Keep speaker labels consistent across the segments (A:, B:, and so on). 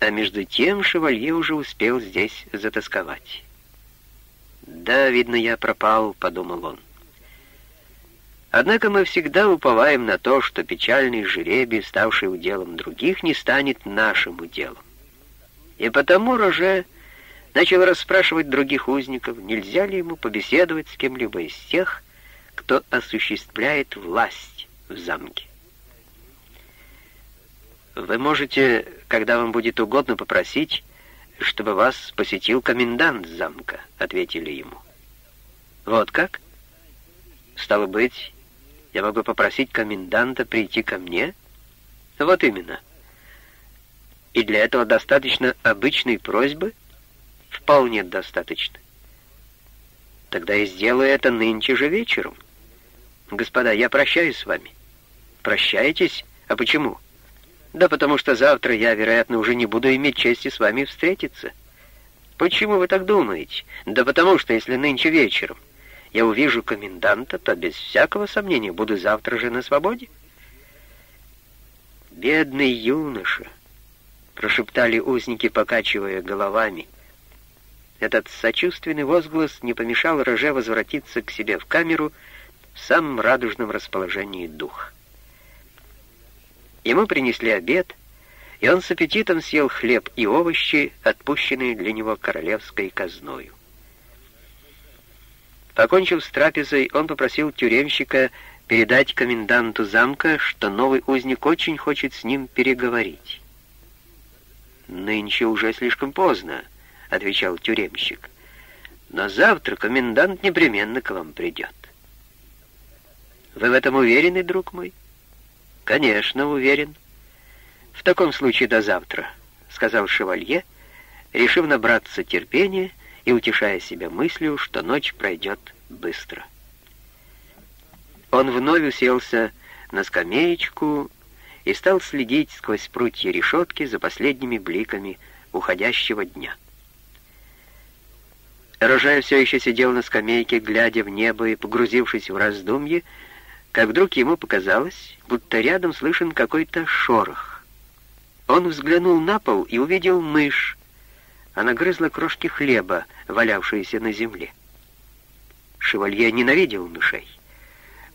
A: А между тем шевалье уже успел здесь затасковать. «Да, видно, я пропал», — подумал он. Однако мы всегда уповаем на то, что печальный жеребий, ставший уделом других, не станет нашим уделом. И потому Роже начал расспрашивать других узников, нельзя ли ему побеседовать с кем-либо из тех, кто осуществляет власть в замке. Вы можете, когда вам будет угодно, попросить, чтобы вас посетил комендант замка, ответили ему. Вот как? Стало быть, я могу попросить коменданта прийти ко мне? Вот именно. И для этого достаточно обычной просьбы? Вполне достаточно. Тогда я сделаю это нынче же вечером. Господа, я прощаюсь с вами. Прощаетесь? А почему? Да потому что завтра я, вероятно, уже не буду иметь чести с вами встретиться. Почему вы так думаете? Да потому что, если нынче вечером я увижу коменданта, то без всякого сомнения буду завтра же на свободе. Бедный юноша, прошептали узники, покачивая головами. Этот сочувственный возглас не помешал Роже возвратиться к себе в камеру в самом радужном расположении духа. Ему принесли обед, и он с аппетитом съел хлеб и овощи, отпущенные для него королевской казною. Покончив с трапезой, он попросил тюремщика передать коменданту замка, что новый узник очень хочет с ним переговорить. «Нынче уже слишком поздно», — отвечал тюремщик. «Но завтра комендант непременно к вам придет». «Вы в этом уверены, друг мой?» «Конечно, уверен». «В таком случае до завтра», — сказал шевалье, решив набраться терпения и утешая себя мыслью, что ночь пройдет быстро. Он вновь уселся на скамеечку и стал следить сквозь прутья решетки за последними бликами уходящего дня. Рожай все еще сидел на скамейке, глядя в небо и погрузившись в раздумье, как вдруг ему показалось, будто рядом слышен какой-то шорох. Он взглянул на пол и увидел мышь, она грызла крошки хлеба, валявшиеся на земле. Шевалье ненавидел мышей.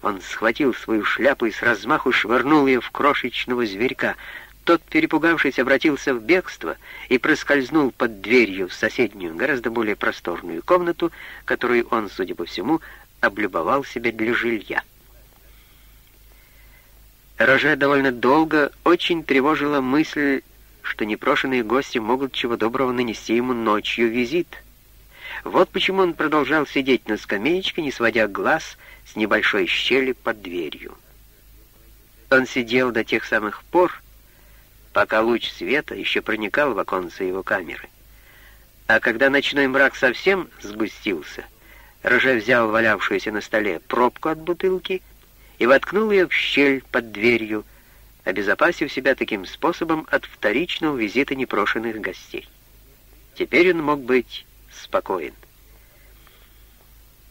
A: Он схватил свою шляпу и с размаху швырнул ее в крошечного зверька. Тот, перепугавшись, обратился в бегство и проскользнул под дверью в соседнюю, гораздо более просторную комнату, которую он, судя по всему, облюбовал себе для жилья. Роже довольно долго очень тревожила мысль что непрошенные гости могут чего доброго нанести ему ночью визит. Вот почему он продолжал сидеть на скамеечке, не сводя глаз с небольшой щели под дверью. Он сидел до тех самых пор, пока луч света еще проникал в оконце его камеры. А когда ночной мрак совсем сгустился, Роже взял валявшуюся на столе пробку от бутылки и воткнул ее в щель под дверью, обезопасив себя таким способом от вторичного визита непрошенных гостей. Теперь он мог быть спокоен.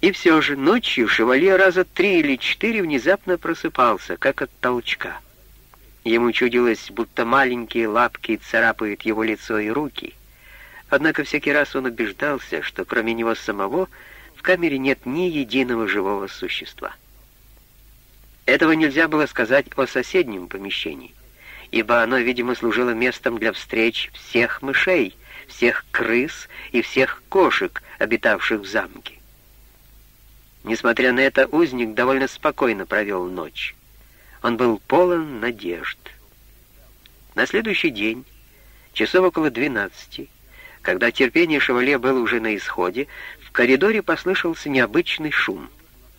A: И все же ночью шевалье раза три или четыре внезапно просыпался, как от толчка. Ему чудилось, будто маленькие лапки царапают его лицо и руки. Однако всякий раз он убеждался, что кроме него самого в камере нет ни единого живого существа. Этого нельзя было сказать о соседнем помещении, ибо оно, видимо, служило местом для встреч всех мышей, всех крыс и всех кошек, обитавших в замке. Несмотря на это, узник довольно спокойно провел ночь. Он был полон надежд. На следующий день, часов около двенадцати, когда терпение шевале было уже на исходе, в коридоре послышался необычный шум.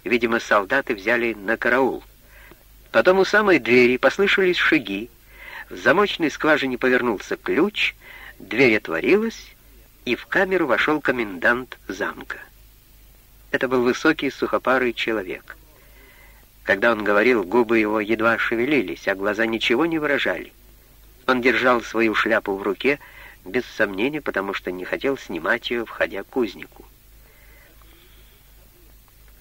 A: Видимо, солдаты взяли на караул. Потом у самой двери послышались шаги. В замочной скважине повернулся ключ, дверь отворилась, и в камеру вошел комендант замка. Это был высокий сухопарый человек. Когда он говорил, губы его едва шевелились, а глаза ничего не выражали. Он держал свою шляпу в руке, без сомнения, потому что не хотел снимать ее, входя к кузнику.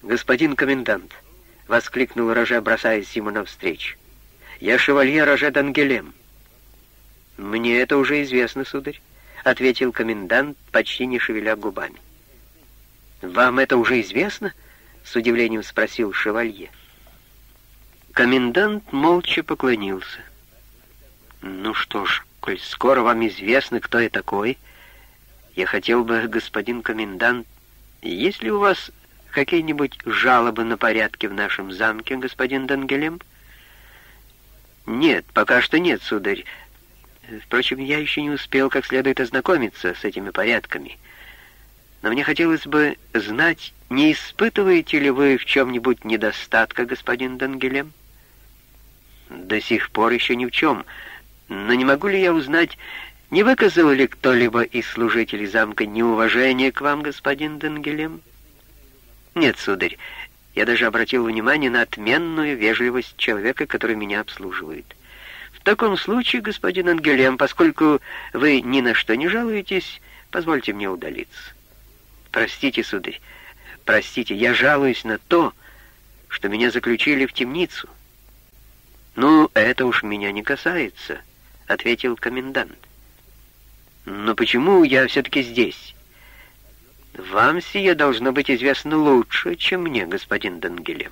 A: «Господин комендант», — воскликнул Роже, бросаясь ему навстречу. «Я шевалье Роже Дангелем». «Мне это уже известно, сударь», — ответил комендант, почти не шевеля губами. «Вам это уже известно?» — с удивлением спросил шевалье. Комендант молча поклонился. «Ну что ж, коль скоро вам известно, кто я такой, я хотел бы, господин комендант, есть ли у вас какие-нибудь жалобы на порядки в нашем замке, господин Дангелем?» «Нет, пока что нет, сударь. Впрочем, я еще не успел как следует ознакомиться с этими порядками. Но мне хотелось бы знать, не испытываете ли вы в чем-нибудь недостатка, господин Дангелем? До сих пор еще ни в чем. Но не могу ли я узнать, не выказал ли кто-либо из служителей замка неуважение к вам, господин Дангелем? Нет, сударь, я даже обратил внимание на отменную вежливость человека, который меня обслуживает. В таком случае, господин Ангелем, поскольку вы ни на что не жалуетесь, позвольте мне удалиться. Простите, сударь, простите, я жалуюсь на то, что меня заключили в темницу. Ну, это уж меня не касается, ответил комендант. Но почему я все-таки здесь? Вам сие должно быть известно лучше, чем мне, господин Дангелем.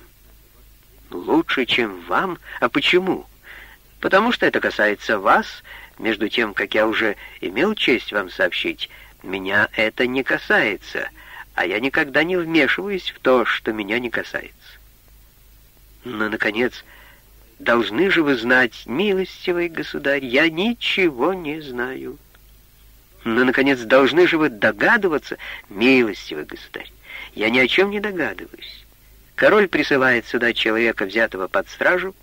A: Лучше, чем вам? А почему? Потому что это касается вас, между тем, как я уже имел честь вам сообщить, меня это не касается, а я никогда не вмешиваюсь в то, что меня не касается. Но, наконец, должны же вы знать, милостивый государь, я ничего не знаю. Но, наконец, должны же вы догадываться, милостивый государь. Я ни о чем не догадываюсь. Король присылает сюда человека, взятого под стражу.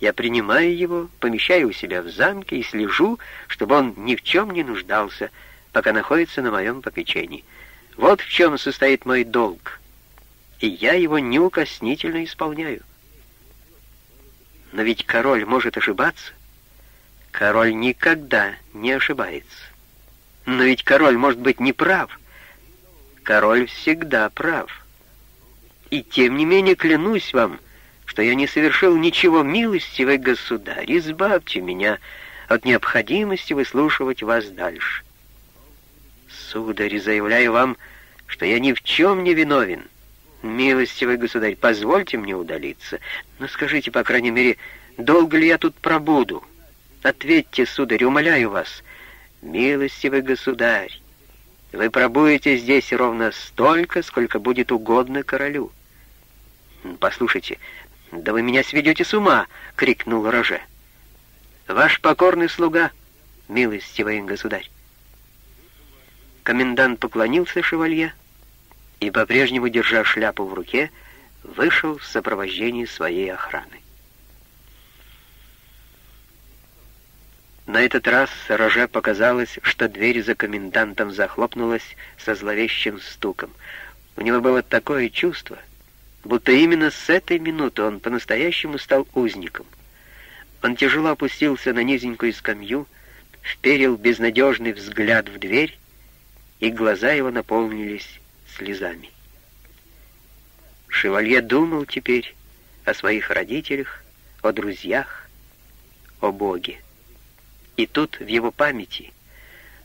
A: Я принимаю его, помещаю у себя в замке и слежу, чтобы он ни в чем не нуждался, пока находится на моем попечении. Вот в чем состоит мой долг, и я его неукоснительно исполняю. Но ведь король может ошибаться. Король никогда не ошибается. Но ведь король может быть не прав. Король всегда прав. И тем не менее клянусь вам, что я не совершил ничего, милостивый государь, избавьте меня от необходимости выслушивать вас дальше. Сударь, заявляю вам, что я ни в чем не виновен. Милостивый государь, позвольте мне удалиться. Но скажите, по крайней мере, долго ли я тут пробуду? Ответьте, сударь, умоляю вас, — «Милостивый государь, вы пробудете здесь ровно столько, сколько будет угодно королю». «Послушайте, да вы меня сведете с ума!» — крикнул Роже. «Ваш покорный слуга, милостивый государь». Комендант поклонился шевалье и, по-прежнему держа шляпу в руке, вышел в сопровождении своей охраны. На этот раз Роже показалось, что дверь за комендантом захлопнулась со зловещим стуком. У него было такое чувство, будто именно с этой минуты он по-настоящему стал узником. Он тяжело опустился на низенькую скамью, вперил безнадежный взгляд в дверь, и глаза его наполнились слезами. Шевалье думал теперь о своих родителях, о друзьях, о Боге. И тут в его памяти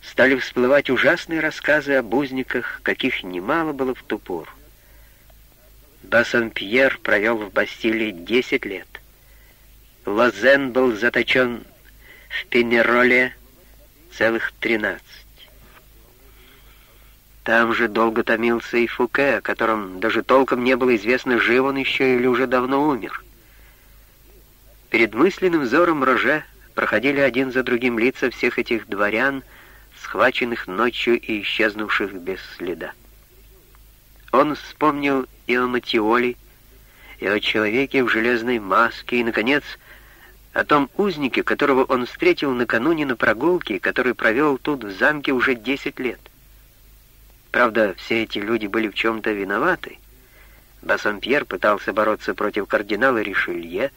A: стали всплывать ужасные рассказы об узниках, каких немало было в ту пору. Бассампьер провел в Бастилии 10 лет. Лозен был заточен в Пенероле целых 13. Там же долго томился и Фуке, о котором даже толком не было известно, жив он еще или уже давно умер. Перед мысленным взором Роже проходили один за другим лица всех этих дворян, схваченных ночью и исчезнувших без следа. Он вспомнил и о Матиоле, и о человеке в железной маске, и, наконец, о том узнике, которого он встретил накануне на прогулке, который провел тут в замке уже 10 лет. Правда, все эти люди были в чем-то виноваты. Бассампьер пытался бороться против кардинала Ришелье,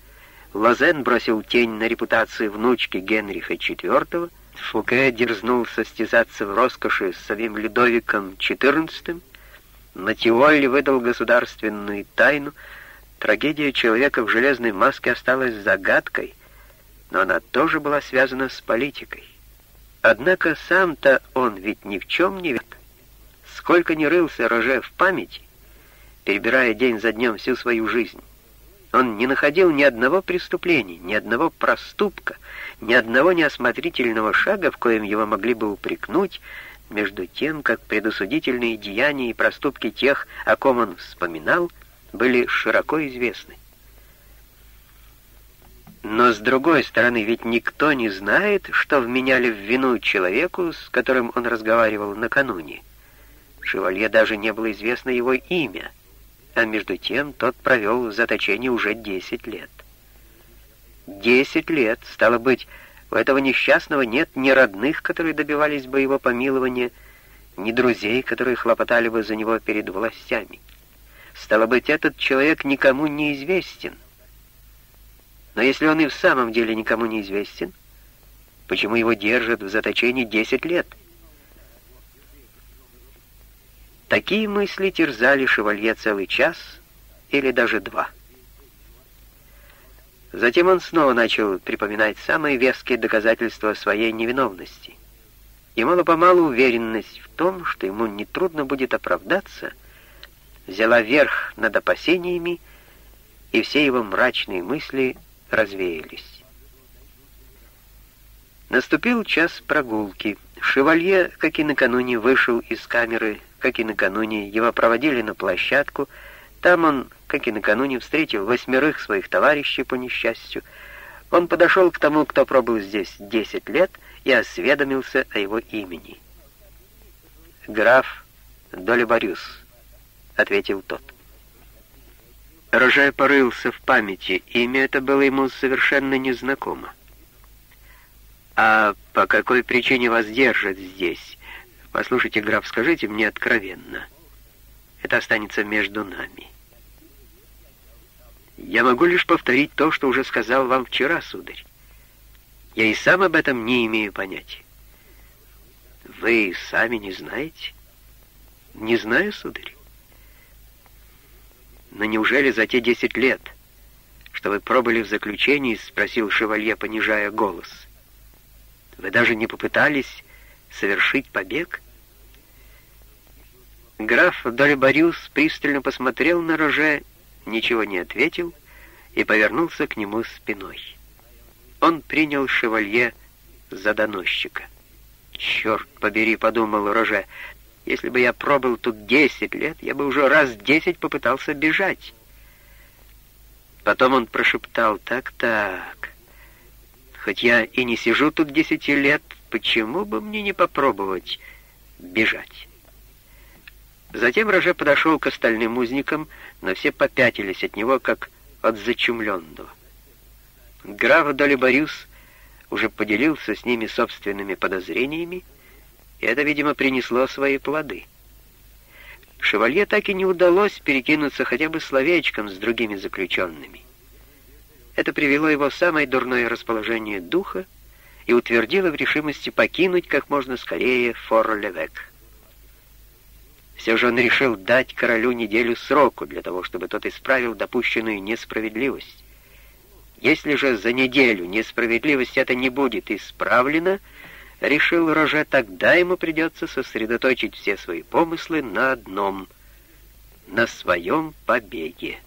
A: Лозен бросил тень на репутацию внучки Генриха IV, Фуке дерзнул состязаться в роскоши с самим Людовиком XIV, Матиолли выдал государственную тайну, трагедия человека в железной маске осталась загадкой, но она тоже была связана с политикой. Однако сам-то он ведь ни в чем не виноват. Сколько ни рылся Роже в памяти, перебирая день за днем всю свою жизнь, он не находил ни одного преступления, ни одного проступка, ни одного неосмотрительного шага, в коем его могли бы упрекнуть, между тем, как предусудительные деяния и проступки тех, о ком он вспоминал, были широко известны. Но с другой стороны, ведь никто не знает, что вменяли в вину человеку, с которым он разговаривал накануне. Шевалье даже не было известно его имя — а между тем тот провел в заточении уже 10 лет. 10 лет, стало быть, у этого несчастного нет ни родных, которые добивались бы его помилования, ни друзей, которые хлопотали бы за него перед властями. Стало быть, этот человек никому не известен. Но если он и в самом деле никому не известен, почему его держат в заточении 10 лет — Такие мысли терзали шевалье целый час или даже два. Затем он снова начал припоминать самые веские доказательства своей невиновности. И мало-помалу уверенность в том, что ему нетрудно будет оправдаться, взяла верх над опасениями, и все его мрачные мысли развеялись. Наступил час прогулки. Шевалье, как и накануне, вышел из камеры как и накануне, его проводили на площадку. Там он, как и накануне, встретил восьмерых своих товарищей по несчастью. Он подошел к тому, кто пробыл здесь десять лет, и осведомился о его имени. «Граф Долебарюс», — ответил тот. Рожай порылся в памяти, имя это было ему совершенно незнакомо. «А по какой причине вас держат здесь?» Послушайте, граф, скажите мне откровенно. Это останется между нами. Я могу лишь повторить то, что уже сказал вам вчера, сударь. Я и сам об этом не имею понятия. Вы сами не знаете? Не знаю, сударь. Но неужели за те десять лет, что вы пробыли в заключении, спросил шевалье, понижая голос, вы даже не попытались совершить побег? Граф Дольбарюс пристально посмотрел на Роже, ничего не ответил и повернулся к нему спиной. Он принял шевалье за доносчика. «Черт побери», — подумал Роже, — «если бы я пробыл тут десять лет, я бы уже раз десять попытался бежать». Потом он прошептал «Так-так, хоть я и не сижу тут десяти лет, почему бы мне не попробовать бежать?» Затем Роже подошел к остальным узникам, но все попятились от него, как от зачумленного. Граф Долиборюс уже поделился с ними собственными подозрениями, и это, видимо, принесло свои плоды. Шевалье так и не удалось перекинуться хотя бы словечком с другими заключенными. Это привело его в самое дурное расположение духа и утвердило в решимости покинуть как можно скорее Фор-Левек. Все же он решил дать королю неделю сроку для того, чтобы тот исправил допущенную несправедливость. Если же за неделю несправедливость это не будет исправлена, решил Роже, тогда ему придется сосредоточить все свои помыслы на одном — на своем побеге.